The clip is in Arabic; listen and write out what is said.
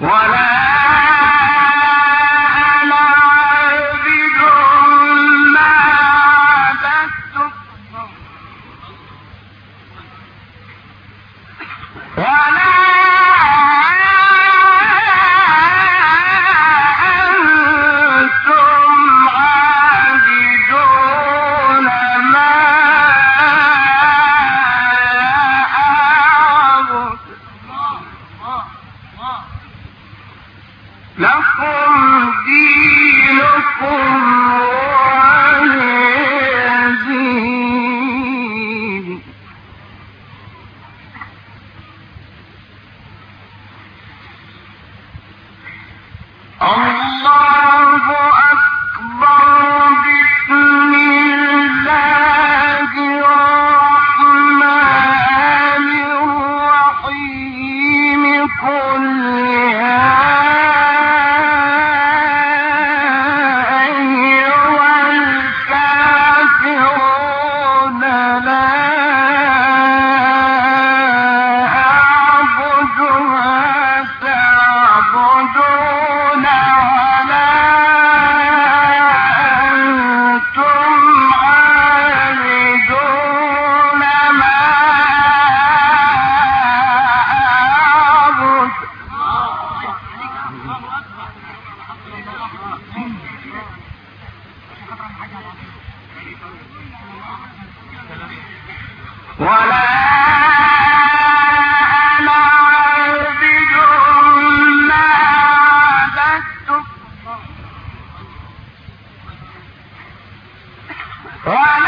ولا أنا عابد ما عبدتم. لكم دينكم All right.